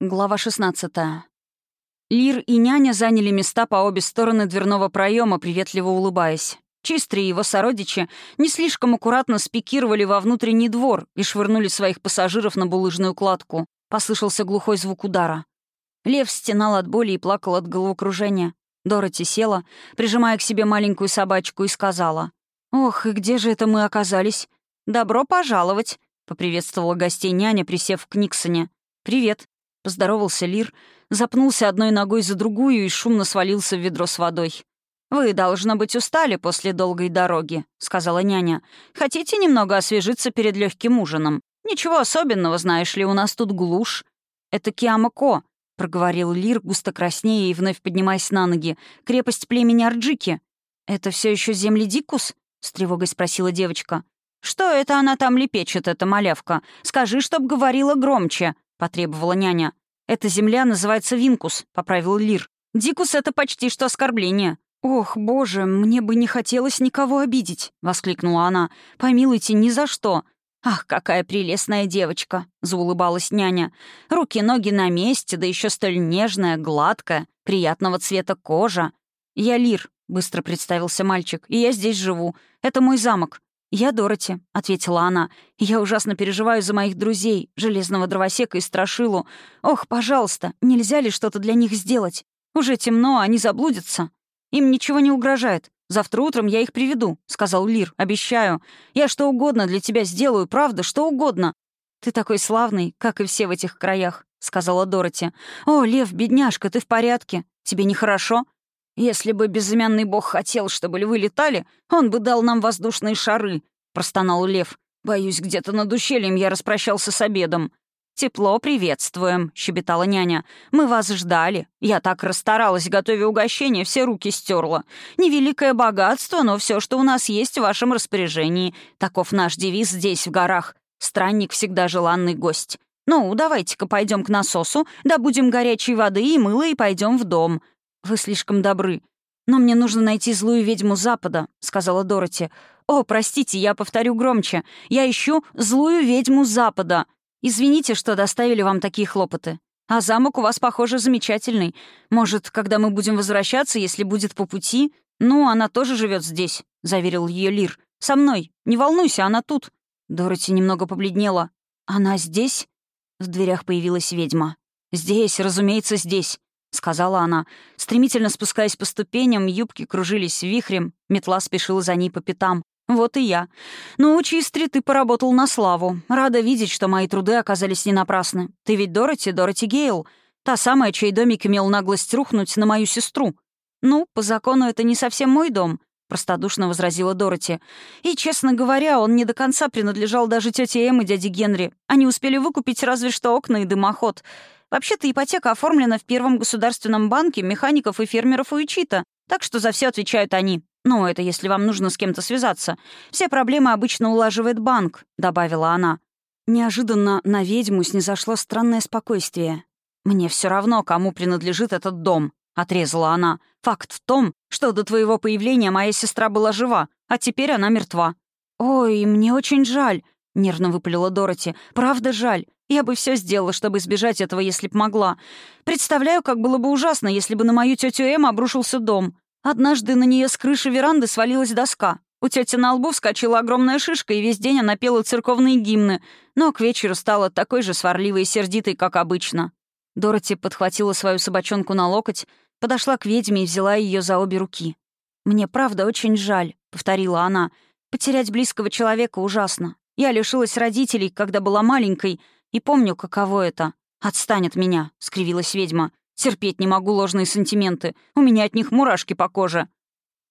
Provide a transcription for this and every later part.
Глава 16. Лир и няня заняли места по обе стороны дверного проема, приветливо улыбаясь. Чистри и его сородичи не слишком аккуратно спикировали во внутренний двор и швырнули своих пассажиров на булыжную кладку. Послышался глухой звук удара. Лев стенал от боли и плакал от головокружения. Дороти села, прижимая к себе маленькую собачку, и сказала. «Ох, и где же это мы оказались? Добро пожаловать!» — поприветствовала гостей няня, присев к Никсоне. «Привет», Поздоровался Лир, запнулся одной ногой за другую и шумно свалился в ведро с водой. «Вы, должно быть, устали после долгой дороги», — сказала няня. «Хотите немного освежиться перед легким ужином? Ничего особенного, знаешь ли, у нас тут глушь». «Это Киамако», — проговорил Лир, густо краснея и вновь поднимаясь на ноги. «Крепость племени Арджики». «Это все еще земли Дикус?» — с тревогой спросила девочка. «Что это она там лепечет, эта малявка? Скажи, чтоб говорила громче», — потребовала няня. «Эта земля называется Винкус», — поправил Лир. «Дикус — это почти что оскорбление». «Ох, боже, мне бы не хотелось никого обидеть», — воскликнула она. «Помилуйте, ни за что». «Ах, какая прелестная девочка!» — заулыбалась няня. «Руки-ноги на месте, да еще столь нежная, гладкая, приятного цвета кожа». «Я Лир», — быстро представился мальчик, — «и я здесь живу. Это мой замок. «Я Дороти», — ответила она. «Я ужасно переживаю за моих друзей, Железного Дровосека и Страшилу. Ох, пожалуйста, нельзя ли что-то для них сделать? Уже темно, они заблудятся. Им ничего не угрожает. Завтра утром я их приведу», — сказал Лир. «Обещаю. Я что угодно для тебя сделаю, правда, что угодно». «Ты такой славный, как и все в этих краях», — сказала Дороти. «О, Лев, бедняжка, ты в порядке? Тебе нехорошо?» «Если бы безымянный бог хотел, чтобы львы летали, он бы дал нам воздушные шары», — простонал лев. «Боюсь, где-то над ущельем я распрощался с обедом». «Тепло приветствуем», — щебетала няня. «Мы вас ждали. Я так расстаралась, готовя угощение, все руки стерла. Невеликое богатство, но все, что у нас есть в вашем распоряжении. Таков наш девиз здесь, в горах. Странник всегда желанный гость. Ну, давайте-ка пойдем к насосу, добудем горячей воды и мыла и пойдем в дом. «Вы слишком добры. Но мне нужно найти злую ведьму Запада», — сказала Дороти. «О, простите, я повторю громче. Я ищу злую ведьму Запада. Извините, что доставили вам такие хлопоты. А замок у вас, похоже, замечательный. Может, когда мы будем возвращаться, если будет по пути? Ну, она тоже живет здесь», — заверил ее Лир. «Со мной. Не волнуйся, она тут». Дороти немного побледнела. «Она здесь?» В дверях появилась ведьма. «Здесь, разумеется, здесь. — сказала она. Стремительно спускаясь по ступеням, юбки кружились вихрем, метла спешила за ней по пятам. «Вот и я. Ну, Чистри, ты поработал на славу. Рада видеть, что мои труды оказались не напрасны. Ты ведь Дороти, Дороти Гейл. Та самая, чей домик имел наглость рухнуть на мою сестру. Ну, по закону это не совсем мой дом», — простодушно возразила Дороти. «И, честно говоря, он не до конца принадлежал даже тете Эм и дяде Генри. Они успели выкупить разве что окна и дымоход. Вообще-то ипотека оформлена в Первом государственном банке механиков и фермеров Уичита, так что за все отвечают они. Ну, это если вам нужно с кем-то связаться. Все проблемы обычно улаживает банк», — добавила она. Неожиданно на ведьму снизошло странное спокойствие. «Мне все равно, кому принадлежит этот дом», — отрезала она. «Факт в том, что до твоего появления моя сестра была жива, а теперь она мертва». «Ой, мне очень жаль», — нервно выпалила Дороти. «Правда жаль. Я бы все сделала, чтобы избежать этого, если б могла. Представляю, как было бы ужасно, если бы на мою тетю Эм обрушился дом. Однажды на нее с крыши веранды свалилась доска. У тети на лбу вскочила огромная шишка, и весь день она пела церковные гимны, но к вечеру стала такой же сварливой и сердитой, как обычно. Дороти подхватила свою собачонку на локоть, подошла к ведьме и взяла ее за обе руки. «Мне правда очень жаль», — повторила она. «Потерять близкого человека ужасно. Я лишилась родителей, когда была маленькой, и помню, каково это. «Отстань от меня», — скривилась ведьма. «Терпеть не могу ложные сантименты. У меня от них мурашки по коже».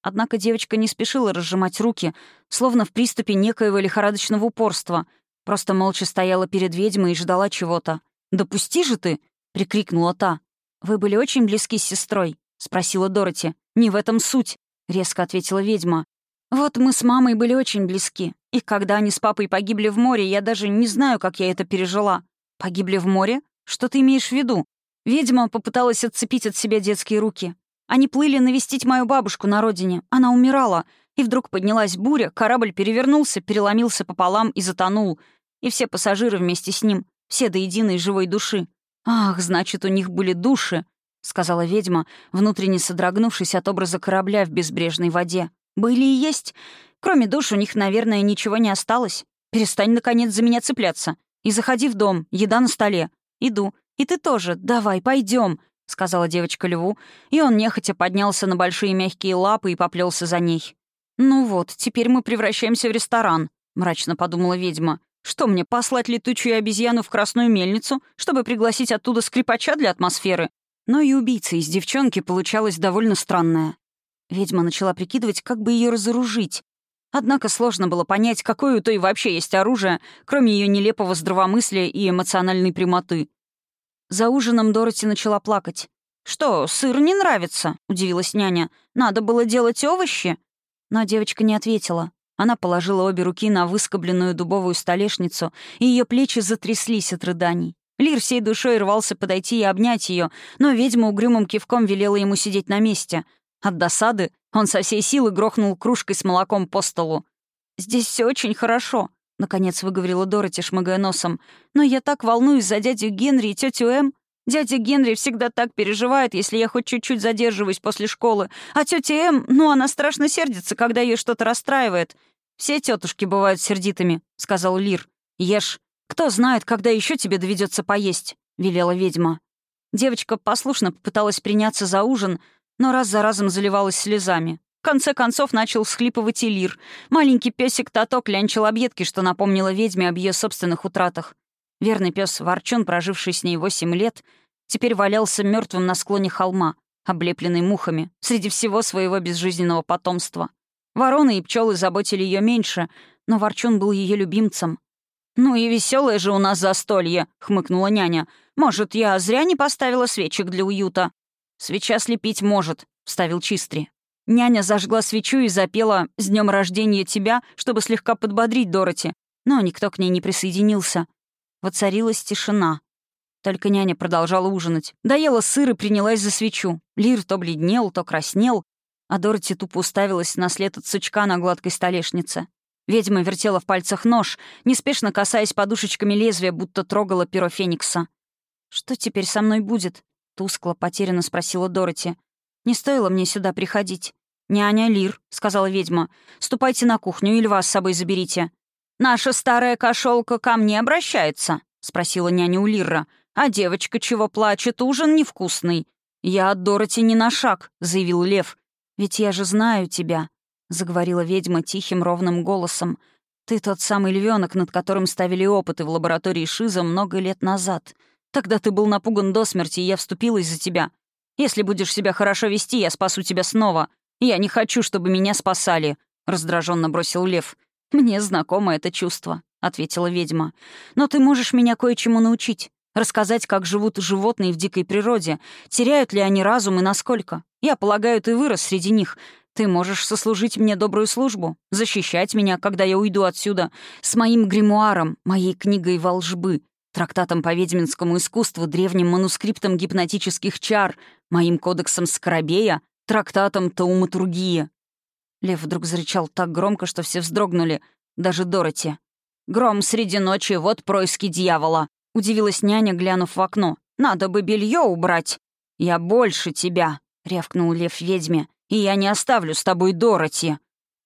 Однако девочка не спешила разжимать руки, словно в приступе некоего лихорадочного упорства. Просто молча стояла перед ведьмой и ждала чего-то. «Допусти же ты!» — прикрикнула та. «Вы были очень близки с сестрой?» — спросила Дороти. «Не в этом суть», — резко ответила ведьма. «Вот мы с мамой были очень близки. И когда они с папой погибли в море, я даже не знаю, как я это пережила. Погибли в море? Что ты имеешь в виду? Ведьма попыталась отцепить от себя детские руки. Они плыли навестить мою бабушку на родине. Она умирала. И вдруг поднялась буря, корабль перевернулся, переломился пополам и затонул. И все пассажиры вместе с ним. Все до единой живой души. «Ах, значит, у них были души», — сказала ведьма, внутренне содрогнувшись от образа корабля в безбрежной воде. «Были и есть. Кроме душ у них, наверное, ничего не осталось. Перестань, наконец, за меня цепляться. И заходи в дом, еда на столе. Иду. И ты тоже. Давай, пойдем, сказала девочка льву, и он нехотя поднялся на большие мягкие лапы и поплелся за ней. «Ну вот, теперь мы превращаемся в ресторан», — мрачно подумала ведьма. «Что мне, послать летучую обезьяну в красную мельницу, чтобы пригласить оттуда скрипача для атмосферы?» Но и убийца из девчонки получалась довольно странная. Ведьма начала прикидывать, как бы ее разоружить, Однако сложно было понять, какое у той вообще есть оружие, кроме ее нелепого здравомыслия и эмоциональной прямоты. За ужином Дороти начала плакать. «Что, сыр не нравится?» — удивилась няня. «Надо было делать овощи?» Но девочка не ответила. Она положила обе руки на выскобленную дубовую столешницу, и ее плечи затряслись от рыданий. Лир всей душой рвался подойти и обнять ее, но ведьма угрюмым кивком велела ему сидеть на месте. От досады он со всей силы грохнул кружкой с молоком по столу. «Здесь все очень хорошо», — наконец выговорила Дороти, шмыгая носом. «Но я так волнуюсь за дядю Генри и тетю М. Дядя Генри всегда так переживает, если я хоть чуть-чуть задерживаюсь после школы. А тетя М, ну, она страшно сердится, когда ее что-то расстраивает. Все тетушки бывают сердитыми», — сказал Лир. «Ешь. Кто знает, когда еще тебе доведется поесть», — велела ведьма. Девочка послушно попыталась приняться за ужин, но раз за разом заливалась слезами. В конце концов начал всхлипывать и Лир. Маленький песик Тато клянчил объедки, что напомнило ведьме об ее собственных утратах. Верный пес Ворчун, проживший с ней восемь лет, теперь валялся мертвым на склоне холма, облепленный мухами, среди всего своего безжизненного потомства. Вороны и пчелы заботили ее меньше, но Ворчун был ее любимцем. «Ну и веселое же у нас застолье», — хмыкнула няня. «Может, я зря не поставила свечек для уюта?» «Свеча слепить может», — вставил Чистри. Няня зажгла свечу и запела «С днем рождения тебя», чтобы слегка подбодрить Дороти, но никто к ней не присоединился. Воцарилась тишина. Только няня продолжала ужинать. Доела сыр и принялась за свечу. Лир то бледнел, то краснел, а Дороти тупо уставилась на след от сучка на гладкой столешнице. Ведьма вертела в пальцах нож, неспешно касаясь подушечками лезвия, будто трогала перо Феникса. «Что теперь со мной будет?» Тускло, потерянно спросила Дороти. «Не стоило мне сюда приходить». «Няня Лир», — сказала ведьма, — «ступайте на кухню или вас с собой заберите». «Наша старая кошелка ко мне обращается?» — спросила няня у Лирра. «А девочка чего плачет? Ужин невкусный». «Я от Дороти не на шаг», — заявил Лев. «Ведь я же знаю тебя», — заговорила ведьма тихим ровным голосом. «Ты тот самый львенок, над которым ставили опыты в лаборатории Шиза много лет назад. Тогда ты был напуган до смерти, и я вступилась за тебя. Если будешь себя хорошо вести, я спасу тебя снова. Я не хочу, чтобы меня спасали», — раздраженно бросил Лев. «Мне знакомо это чувство», — ответила ведьма. «Но ты можешь меня кое-чему научить. Рассказать, как живут животные в дикой природе, теряют ли они разум и насколько. Я полагаю, ты вырос среди них. Ты можешь сослужить мне добрую службу, защищать меня, когда я уйду отсюда, с моим гримуаром, моей книгой волжбы, трактатом по ведьминскому искусству, древним манускриптом гипнотических чар, моим кодексом Скоробея, трактатом тауматургии. Лев вдруг зарычал так громко, что все вздрогнули, даже Дороти. «Гром среди ночи, вот происки дьявола!» — удивилась няня, глянув в окно. «Надо бы белье убрать!» «Я больше тебя!» — рявкнул лев ведьме. «И я не оставлю с тобой Дороти!»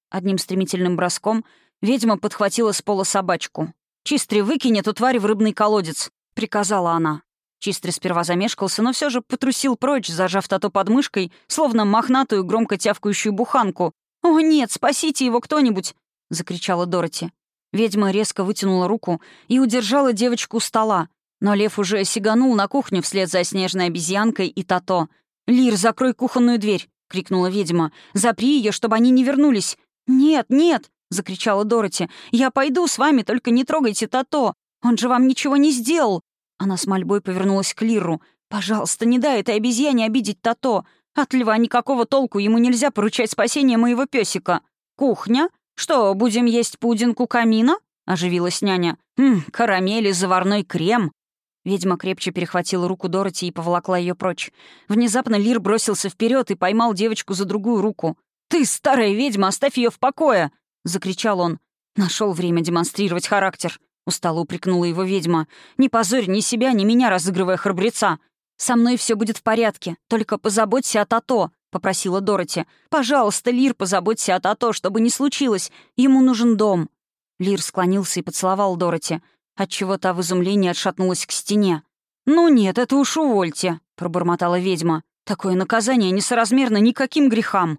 Одним стремительным броском ведьма подхватила с пола собачку. «Чистри, выкинь эту тварь в рыбный колодец», — приказала она. Чистри сперва замешкался, но все же потрусил прочь, зажав тато под мышкой, словно мохнатую, громко тявкающую буханку. «О, нет, спасите его кто-нибудь!» — закричала Дороти. Ведьма резко вытянула руку и удержала девочку у стола, но лев уже сиганул на кухню вслед за снежной обезьянкой и тато. «Лир, закрой кухонную дверь!» — крикнула ведьма. «Запри ее, чтобы они не вернулись!» «Нет, нет!» — закричала Дороти. «Я пойду с вами, только не трогайте Тато! Он же вам ничего не сделал!» Она с мольбой повернулась к Лиру. «Пожалуйста, не дай этой обезьяне обидеть Тато! От льва никакого толку, ему нельзя поручать спасение моего песика. Кухня? Что, будем есть пудинг у камина?» — оживилась няня. «Хм, карамель и заварной крем!» Ведьма крепче перехватила руку Дороти и поволокла ее прочь. Внезапно Лир бросился вперед и поймал девочку за другую руку. «Ты, старая ведьма, оставь ее в покое!» — закричал он. Нашел время демонстрировать характер. — устало упрекнула его ведьма. «Не позорь ни себя, ни меня, разыгрывая храбреца. Со мной все будет в порядке. Только позаботься о Тато», — попросила Дороти. «Пожалуйста, Лир, позаботься о Тато, чтобы не случилось. Ему нужен дом». Лир склонился и поцеловал Дороти, отчего та в изумлении отшатнулась к стене. «Ну нет, это уж увольте», — пробормотала ведьма. «Такое наказание несоразмерно никаким грехам».